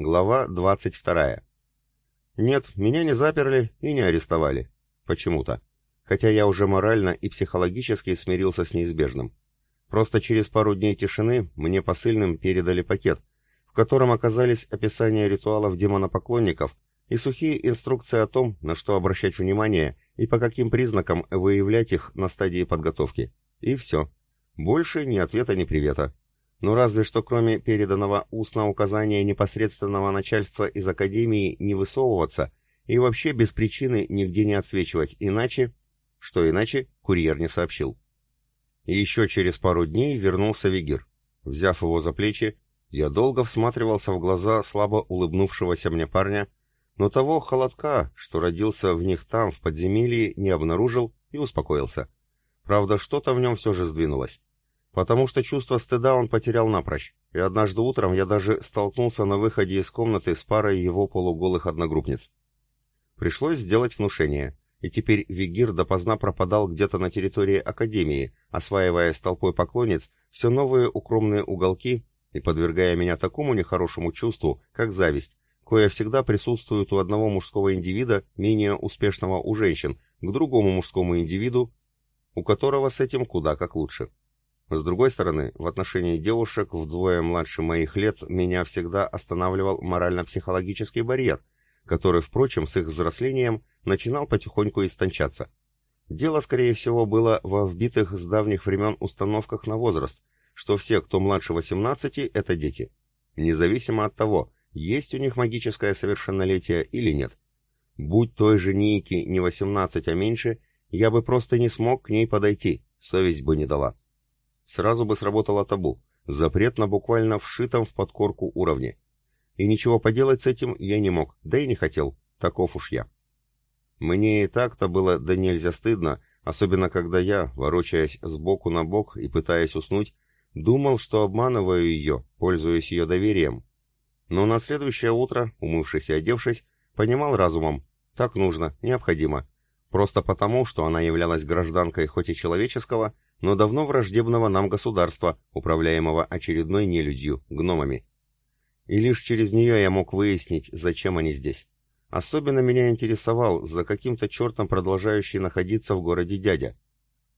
Глава 22. Нет, меня не заперли и не арестовали. Почему-то. Хотя я уже морально и психологически смирился с неизбежным. Просто через пару дней тишины мне посыльным передали пакет, в котором оказались описания ритуалов демонопоклонников и сухие инструкции о том, на что обращать внимание и по каким признакам выявлять их на стадии подготовки. И все. Больше ни ответа, ни привета. Ну разве что кроме переданного устного указания непосредственного начальства из Академии не высовываться и вообще без причины нигде не отсвечивать, иначе... Что иначе, курьер не сообщил. Еще через пару дней вернулся Вигир. Взяв его за плечи, я долго всматривался в глаза слабо улыбнувшегося мне парня, но того холодка, что родился в них там, в подземелье, не обнаружил и успокоился. Правда, что-то в нем все же сдвинулось. Потому что чувство стыда он потерял напрочь, и однажды утром я даже столкнулся на выходе из комнаты с парой его полуголых одногруппниц. Пришлось сделать внушение, и теперь Вигир допоздна пропадал где-то на территории Академии, осваивая с толпой поклонниц все новые укромные уголки и подвергая меня такому нехорошему чувству, как зависть, кое всегда присутствует у одного мужского индивида, менее успешного у женщин, к другому мужскому индивиду, у которого с этим куда как лучше. С другой стороны, в отношении девушек вдвое младше моих лет меня всегда останавливал морально-психологический барьер, который, впрочем, с их взрослением начинал потихоньку истончаться. Дело, скорее всего, было во вбитых с давних времен установках на возраст, что все, кто младше 18, это дети. Независимо от того, есть у них магическое совершеннолетие или нет. Будь той же Ники не 18, а меньше, я бы просто не смог к ней подойти, совесть бы не дала сразу бы сработало табу, запрет на буквально вшитом в подкорку уровне. И ничего поделать с этим я не мог, да и не хотел, таков уж я. Мне и так-то было да нельзя стыдно, особенно когда я, ворочаясь сбоку на бок и пытаясь уснуть, думал, что обманываю ее, пользуясь ее доверием. Но на следующее утро, умывшись и одевшись, понимал разумом, так нужно, необходимо. Просто потому, что она являлась гражданкой хоть и человеческого, но давно враждебного нам государства, управляемого очередной нелюдью, гномами. И лишь через нее я мог выяснить, зачем они здесь. Особенно меня интересовал, за каким-то чертом продолжающий находиться в городе дядя.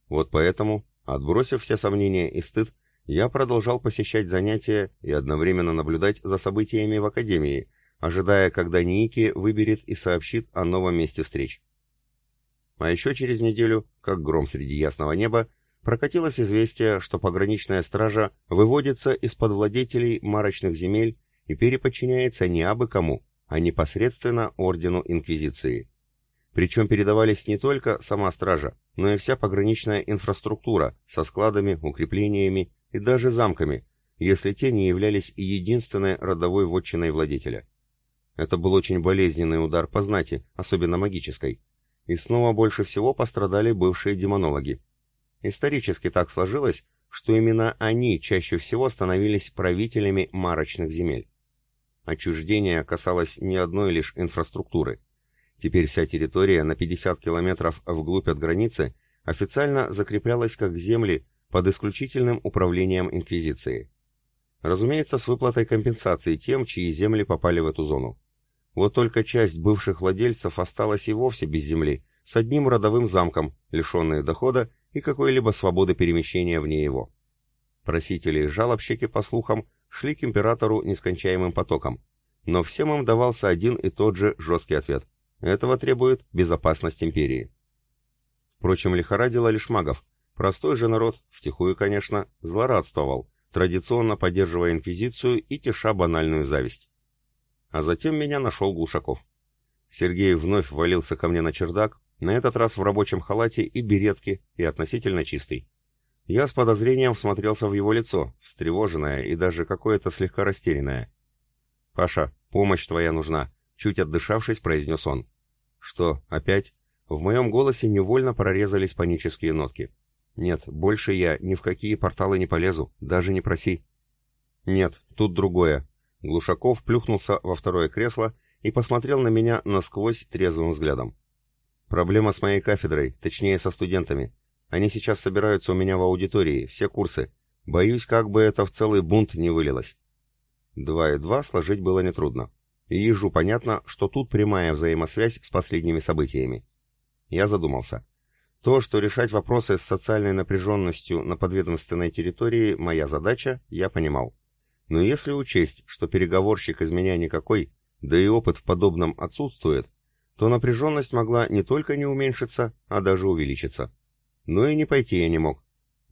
Вот поэтому, отбросив все сомнения и стыд, я продолжал посещать занятия и одновременно наблюдать за событиями в Академии, ожидая, когда Ники выберет и сообщит о новом месте встреч. А еще через неделю, как гром среди ясного неба, прокатилось известие, что пограничная стража выводится из-под владетелей марочных земель и переподчиняется не абы кому, а непосредственно Ордену Инквизиции. Причем передавались не только сама стража, но и вся пограничная инфраструктура со складами, укреплениями и даже замками, если те не являлись единственной родовой вотчиной владетеля. Это был очень болезненный удар по знати, особенно магической. И снова больше всего пострадали бывшие демонологи. Исторически так сложилось, что именно они чаще всего становились правителями марочных земель. Отчуждение касалось не одной лишь инфраструктуры. Теперь вся территория на 50 километров вглубь от границы официально закреплялась как земли под исключительным управлением Инквизиции. Разумеется, с выплатой компенсации тем, чьи земли попали в эту зону. Вот только часть бывших владельцев осталась и вовсе без земли, с одним родовым замком, лишенные дохода и какой-либо свободы перемещения вне его. Просители и жалобщики, по слухам, шли к императору нескончаемым потоком, но всем им давался один и тот же жесткий ответ. Этого требует безопасность империи. Впрочем, лихорадило лишь магов. Простой же народ, втихую, конечно, злорадствовал, традиционно поддерживая инквизицию и теша банальную зависть. А затем меня нашел Глушаков. Сергей вновь ввалился ко мне на чердак, на этот раз в рабочем халате и беретке, и относительно чистый. Я с подозрением всмотрелся в его лицо, встревоженное и даже какое-то слегка растерянное. «Паша, помощь твоя нужна», — чуть отдышавшись, произнес он. «Что, опять?» В моем голосе невольно прорезались панические нотки. «Нет, больше я ни в какие порталы не полезу, даже не проси». «Нет, тут другое». Глушаков плюхнулся во второе кресло и посмотрел на меня насквозь трезвым взглядом. Проблема с моей кафедрой, точнее со студентами. Они сейчас собираются у меня в аудитории, все курсы. Боюсь, как бы это в целый бунт не вылилось. Два и два сложить было нетрудно. И ежу понятно, что тут прямая взаимосвязь с последними событиями. Я задумался. То, что решать вопросы с социальной напряженностью на подведомственной территории моя задача, я понимал. Но если учесть, что переговорщик из меня никакой, да и опыт в подобном отсутствует, то напряженность могла не только не уменьшиться, а даже увеличиться. Но и не пойти я не мог.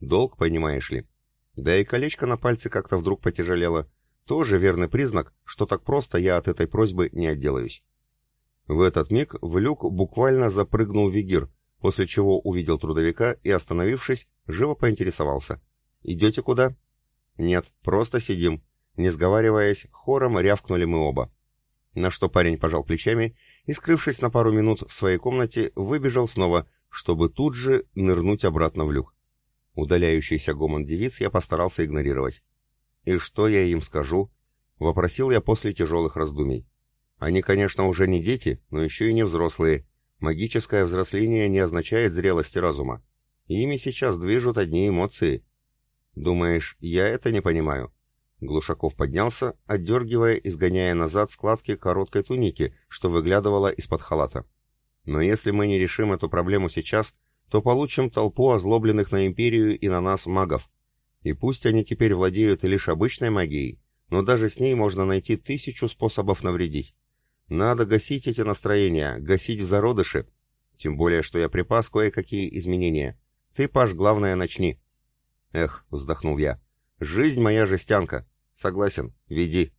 Долг, понимаешь ли. Да и колечко на пальце как-то вдруг потяжелело. Тоже верный признак, что так просто я от этой просьбы не отделаюсь. В этот миг в люк буквально запрыгнул Вигир, после чего увидел трудовика и, остановившись, живо поинтересовался. «Идете куда?» «Нет, просто сидим». Не сговариваясь, хором рявкнули мы оба. На что парень пожал плечами и, скрывшись на пару минут в своей комнате, выбежал снова, чтобы тут же нырнуть обратно в люк. Удаляющийся гомон девиц я постарался игнорировать. «И что я им скажу?» — вопросил я после тяжелых раздумий. «Они, конечно, уже не дети, но еще и не взрослые. Магическое взросление не означает зрелости разума. Ими сейчас движут одни эмоции. Думаешь, я это не понимаю?» Глушаков поднялся, отдергивая и сгоняя назад складки короткой туники, что выглядывала из-под халата. «Но если мы не решим эту проблему сейчас, то получим толпу озлобленных на Империю и на нас магов. И пусть они теперь владеют лишь обычной магией, но даже с ней можно найти тысячу способов навредить. Надо гасить эти настроения, гасить в зародыше. Тем более, что я припас кое-какие изменения. Ты, Паш, главное, начни. Эх, вздохнул я. Жизнь моя жестянка. Согласен, веди.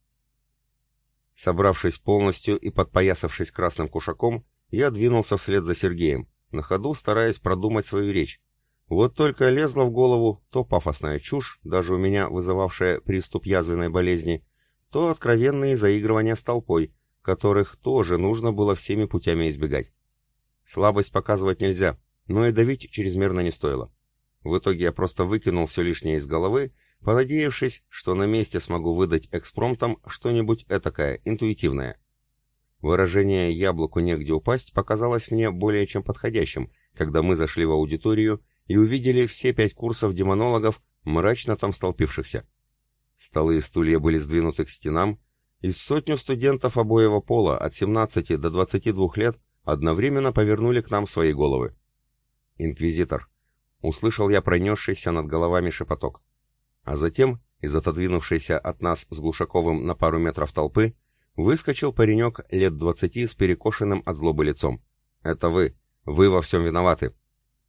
Собравшись полностью и подпоясавшись красным кушаком, я двинулся вслед за Сергеем на ходу стараясь продумать свою речь. Вот только лезла в голову то пафосная чушь, даже у меня вызывавшая приступ язвенной болезни, то откровенные заигрывания с толпой, которых тоже нужно было всеми путями избегать. Слабость показывать нельзя, но и давить чрезмерно не стоило. В итоге я просто выкинул все лишнее из головы, понадеявшись, что на месте смогу выдать экспромтом что-нибудь этакое, интуитивное. Выражение «яблоку негде упасть» показалось мне более чем подходящим, когда мы зашли в аудиторию и увидели все пять курсов демонологов, мрачно там столпившихся. Столы и стулья были сдвинуты к стенам, и сотню студентов обоего пола от 17 до 22 лет одновременно повернули к нам свои головы. «Инквизитор», — услышал я пронесшийся над головами шепоток. А затем, из отодвинувшейся от нас с Глушаковым на пару метров толпы, Выскочил паренек лет двадцати с перекошенным от злобы лицом. «Это вы! Вы во всем виноваты!»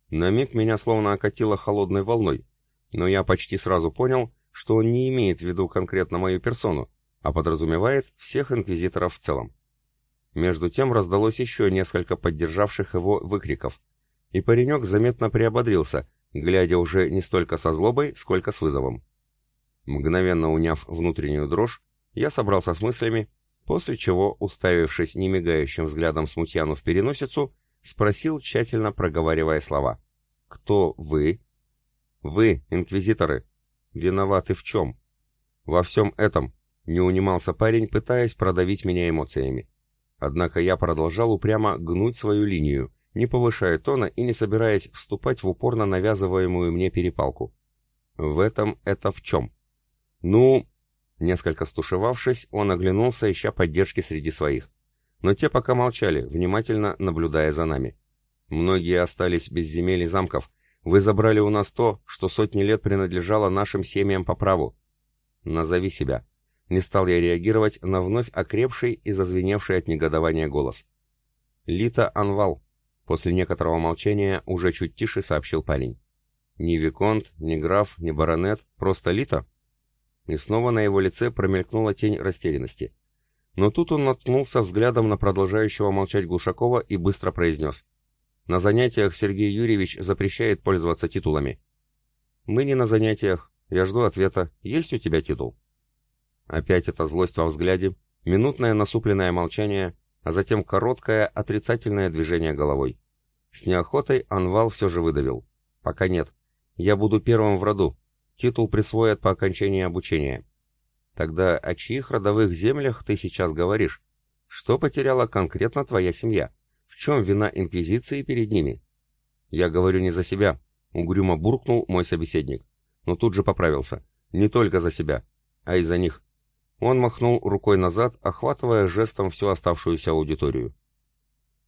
На миг меня словно окатило холодной волной, но я почти сразу понял, что он не имеет в виду конкретно мою персону, а подразумевает всех инквизиторов в целом. Между тем раздалось еще несколько поддержавших его выкриков, и паренек заметно приободрился, глядя уже не столько со злобой, сколько с вызовом. Мгновенно уняв внутреннюю дрожь, я собрался с мыслями после чего, уставившись немигающим взглядом смутьяну в переносицу, спросил, тщательно проговаривая слова. «Кто вы?» «Вы, инквизиторы. Виноваты в чем?» «Во всем этом», — не унимался парень, пытаясь продавить меня эмоциями. Однако я продолжал упрямо гнуть свою линию, не повышая тона и не собираясь вступать в упорно навязываемую мне перепалку. «В этом это в чем?» «Ну, Несколько стушевавшись, он оглянулся, ища поддержки среди своих. Но те пока молчали, внимательно наблюдая за нами. Многие остались без земель и замков. Вы забрали у нас то, что сотни лет принадлежало нашим семьям по праву. Назови себя. Не стал я реагировать на вновь окрепший и зазвеневший от негодования голос. Лита Анвал. После некоторого молчания уже чуть тише сообщил парень. Ни Виконт, ни граф, ни баронет, просто Лита? и снова на его лице промелькнула тень растерянности. Но тут он наткнулся взглядом на продолжающего молчать Глушакова и быстро произнес. «На занятиях Сергей Юрьевич запрещает пользоваться титулами». «Мы не на занятиях. Я жду ответа. Есть у тебя титул?» Опять эта злость во взгляде, минутное насупленное молчание, а затем короткое отрицательное движение головой. С неохотой Анвал все же выдавил. «Пока нет. Я буду первым в роду, Титул присвоят по окончании обучения. Тогда о чьих родовых землях ты сейчас говоришь? Что потеряла конкретно твоя семья? В чем вина Инквизиции перед ними? Я говорю не за себя, угрюмо буркнул мой собеседник, но тут же поправился. Не только за себя, а и за них. Он махнул рукой назад, охватывая жестом всю оставшуюся аудиторию.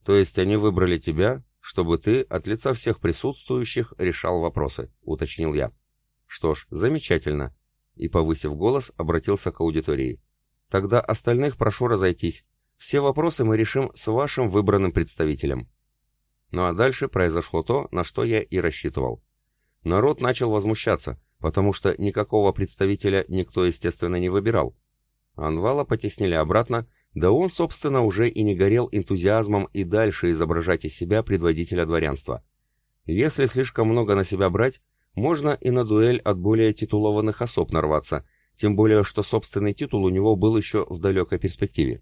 То есть они выбрали тебя, чтобы ты от лица всех присутствующих решал вопросы, уточнил я. Что ж, замечательно. И, повысив голос, обратился к аудитории. Тогда остальных прошу разойтись. Все вопросы мы решим с вашим выбранным представителем. Ну а дальше произошло то, на что я и рассчитывал. Народ начал возмущаться, потому что никакого представителя никто, естественно, не выбирал. Анвала потеснили обратно, да он, собственно, уже и не горел энтузиазмом и дальше изображать из себя предводителя дворянства. Если слишком много на себя брать, можно и на дуэль от более титулованных особ нарваться, тем более, что собственный титул у него был еще в далекой перспективе.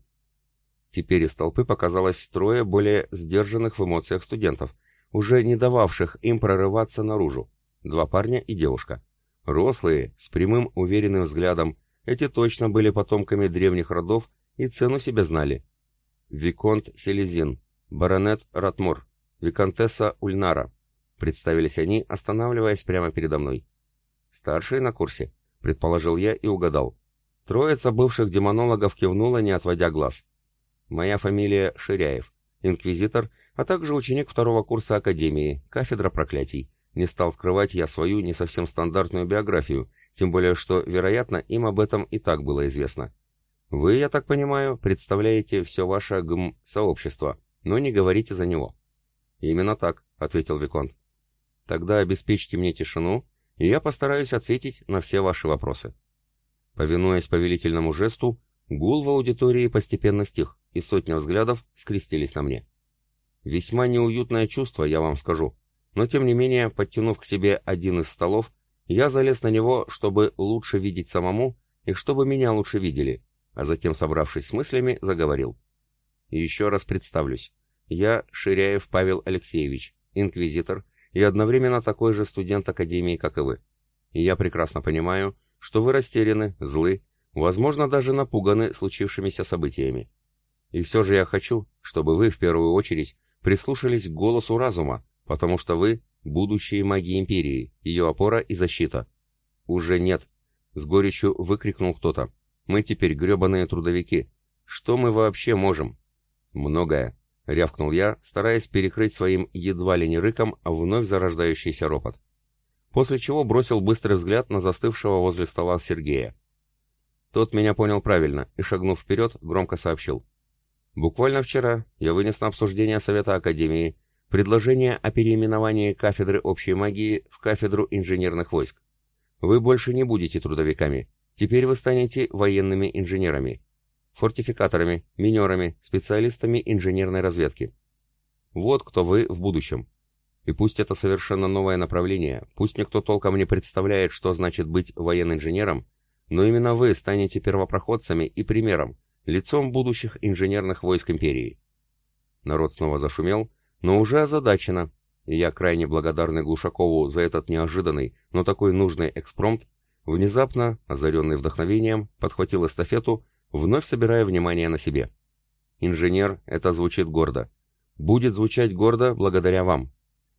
Теперь из толпы показалось трое более сдержанных в эмоциях студентов, уже не дававших им прорываться наружу. Два парня и девушка. Рослые, с прямым уверенным взглядом, эти точно были потомками древних родов и цену себе знали. Виконт Селезин, баронет Ратмор, виконтесса Ульнара. Представились они, останавливаясь прямо передо мной. Старшие на курсе, предположил я и угадал. Троица бывших демонологов кивнула, не отводя глаз. Моя фамилия Ширяев, инквизитор, а также ученик второго курса Академии, кафедра проклятий. Не стал скрывать я свою не совсем стандартную биографию, тем более что, вероятно, им об этом и так было известно. Вы, я так понимаю, представляете все ваше гм сообщество, но не говорите за него. Именно так, ответил Виконт. Тогда обеспечьте мне тишину, и я постараюсь ответить на все ваши вопросы. Повинуясь повелительному жесту, гул в аудитории постепенно стих, и сотня взглядов скрестились на мне. Весьма неуютное чувство, я вам скажу, но тем не менее, подтянув к себе один из столов, я залез на него, чтобы лучше видеть самому и чтобы меня лучше видели, а затем, собравшись с мыслями, заговорил. еще раз представлюсь. Я Ширяев Павел Алексеевич, инквизитор и одновременно такой же студент Академии, как и вы. И я прекрасно понимаю, что вы растеряны, злы, возможно, даже напуганы случившимися событиями. И все же я хочу, чтобы вы в первую очередь прислушались к голосу разума, потому что вы — будущие маги Империи, ее опора и защита. Уже нет, — с горечью выкрикнул кто-то. Мы теперь гребаные трудовики. Что мы вообще можем? Многое, — рявкнул я, стараясь перекрыть своим едва ли не рыком вновь зарождающийся ропот. После чего бросил быстрый взгляд на застывшего возле стола Сергея. Тот меня понял правильно и, шагнув вперед, громко сообщил. Буквально вчера я вынес на обсуждение Совета Академии предложение о переименовании кафедры общей магии в кафедру инженерных войск. Вы больше не будете трудовиками, теперь вы станете военными инженерами, фортификаторами, минерами, специалистами инженерной разведки. Вот кто вы в будущем. И пусть это совершенно новое направление, пусть никто толком не представляет, что значит быть военным инженером, но именно вы станете первопроходцами и примером, лицом будущих инженерных войск империи. Народ снова зашумел, но уже озадачена, и я крайне благодарный Глушакову за этот неожиданный, но такой нужный экспромт, внезапно, озаренный вдохновением, подхватил эстафету, вновь собирая внимание на себе. «Инженер» — это звучит гордо. Будет звучать гордо благодаря вам.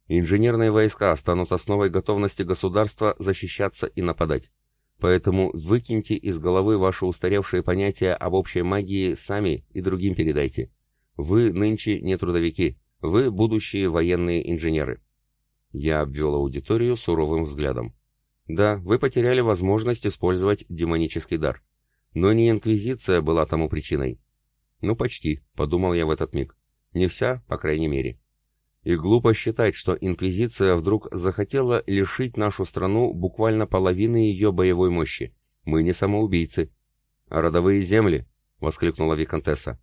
Инженерные войска станут основой готовности государства защищаться и нападать. Поэтому выкиньте из головы ваши устаревшие понятия об общей магии сами и другим передайте. Вы нынче не трудовики, вы будущие военные инженеры. Я обвел аудиторию суровым взглядом. Да, вы потеряли возможность использовать демонический дар. Но не Инквизиция была тому причиной. Ну, почти, подумал я в этот миг. Не вся, по крайней мере. И глупо считать, что Инквизиция вдруг захотела лишить нашу страну буквально половины ее боевой мощи. Мы не самоубийцы. А родовые земли? — воскликнула Викантесса.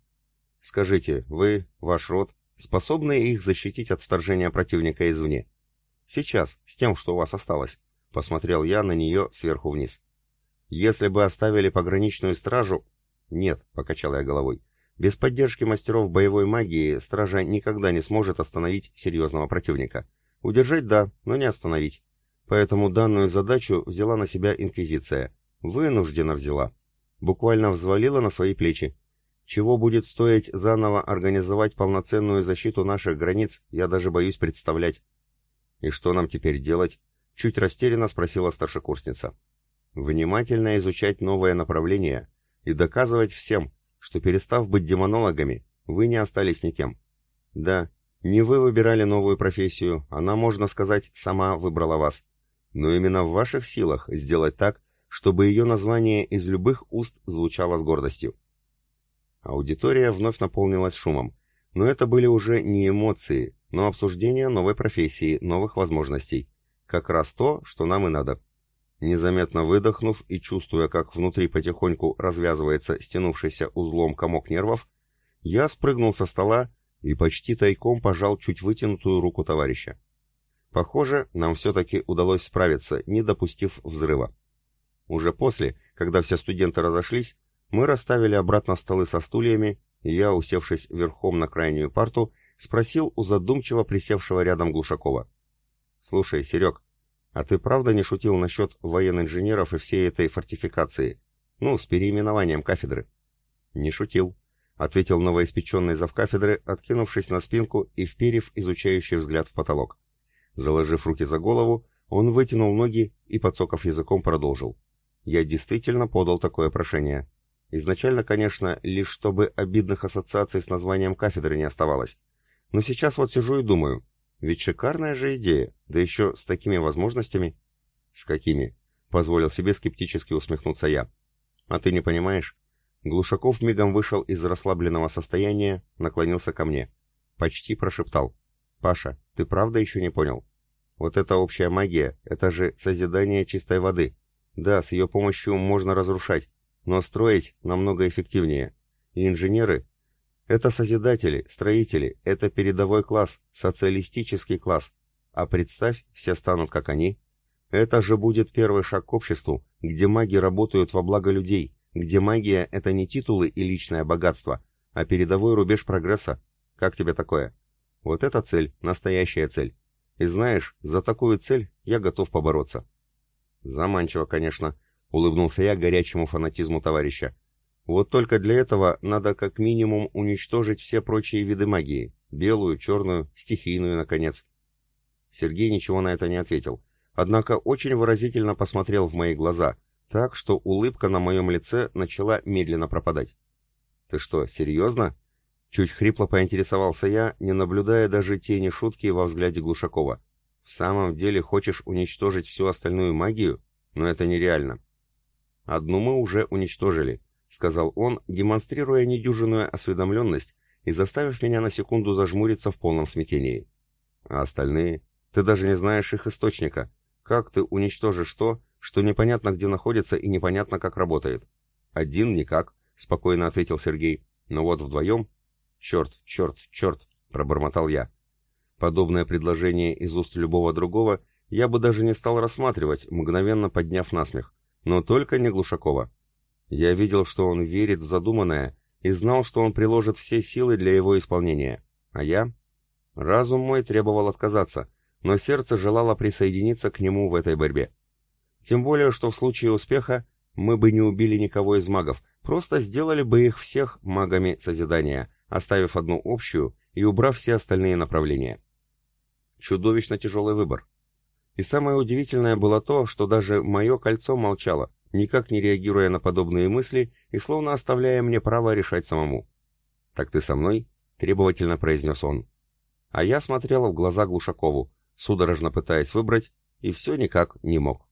«Скажите, вы, ваш род, способные их защитить от вторжения противника извне. Сейчас, с тем, что у вас осталось, посмотрел я на нее сверху вниз. Если бы оставили пограничную стражу... Нет, покачал я головой. Без поддержки мастеров боевой магии стража никогда не сможет остановить серьезного противника. Удержать да, но не остановить. Поэтому данную задачу взяла на себя Инквизиция. Вынуждена взяла. Буквально взвалила на свои плечи. Чего будет стоить заново организовать полноценную защиту наших границ, я даже боюсь представлять. И что нам теперь делать? Чуть растерянно спросила старшекурсница. Внимательно изучать новое направление, и доказывать всем, что перестав быть демонологами, вы не остались никем. Да, не вы выбирали новую профессию, она, можно сказать, сама выбрала вас. Но именно в ваших силах сделать так, чтобы ее название из любых уст звучало с гордостью. Аудитория вновь наполнилась шумом, но это были уже не эмоции, но обсуждение новой профессии, новых возможностей. Как раз то, что нам и надо. Незаметно выдохнув и чувствуя, как внутри потихоньку развязывается стянувшийся узлом комок нервов, я спрыгнул со стола и почти тайком пожал чуть вытянутую руку товарища. Похоже, нам все-таки удалось справиться, не допустив взрыва. Уже после, когда все студенты разошлись, мы расставили обратно столы со стульями, и я, усевшись верхом на крайнюю парту, спросил у задумчиво присевшего рядом Глушакова. «Слушай, Серег, а ты правда не шутил насчет военно-инженеров и всей этой фортификации? Ну, с переименованием кафедры?» «Не шутил», — ответил новоиспеченный завкафедры, откинувшись на спинку и вперев изучающий взгляд в потолок. Заложив руки за голову, он вытянул ноги и, подсоков языком, продолжил. «Я действительно подал такое прошение. Изначально, конечно, лишь чтобы обидных ассоциаций с названием кафедры не оставалось. Но сейчас вот сижу и думаю, ведь шикарная же идея, да еще с такими возможностями. С какими? Позволил себе скептически усмехнуться я. А ты не понимаешь? Глушаков мигом вышел из расслабленного состояния, наклонился ко мне. Почти прошептал. «Паша, ты правда еще не понял? Вот эта общая магия, это же созидание чистой воды. Да, с ее помощью можно разрушать, но строить намного эффективнее. И инженеры — это созидатели, строители, это передовой класс, социалистический класс. А представь, все станут как они. Это же будет первый шаг к обществу, где маги работают во благо людей, где магия — это не титулы и личное богатство, а передовой рубеж прогресса. Как тебе такое? Вот это цель, настоящая цель. И знаешь, за такую цель я готов побороться. Заманчиво, конечно, — улыбнулся я горячему фанатизму товарища. «Вот только для этого надо как минимум уничтожить все прочие виды магии. Белую, черную, стихийную, наконец». Сергей ничего на это не ответил, однако очень выразительно посмотрел в мои глаза, так что улыбка на моем лице начала медленно пропадать. «Ты что, серьезно?» Чуть хрипло поинтересовался я, не наблюдая даже тени шутки во взгляде Глушакова. «В самом деле хочешь уничтожить всю остальную магию? Но это нереально. «Одну мы уже уничтожили», — сказал он, демонстрируя недюжинную осведомленность и заставив меня на секунду зажмуриться в полном смятении. «А остальные? Ты даже не знаешь их источника. Как ты уничтожишь то, что непонятно где находится и непонятно как работает?» «Один никак», — спокойно ответил Сергей. «Но вот вдвоем...» «Черт, черт, черт», — пробормотал я. Подобное предложение из уст любого другого я бы даже не стал рассматривать, мгновенно подняв насмех. Но только не Глушакова. Я видел, что он верит в задуманное и знал, что он приложит все силы для его исполнения. А я? Разум мой требовал отказаться, но сердце желало присоединиться к нему в этой борьбе. Тем более, что в случае успеха мы бы не убили никого из магов, просто сделали бы их всех магами созидания, оставив одну общую и убрав все остальные направления. Чудовищно тяжелый выбор. И самое удивительное было то, что даже мое кольцо молчало, никак не реагируя на подобные мысли и словно оставляя мне право решать самому. «Так ты со мной?» — требовательно произнес он. А я смотрела в глаза Глушакову, судорожно пытаясь выбрать, и все никак не мог.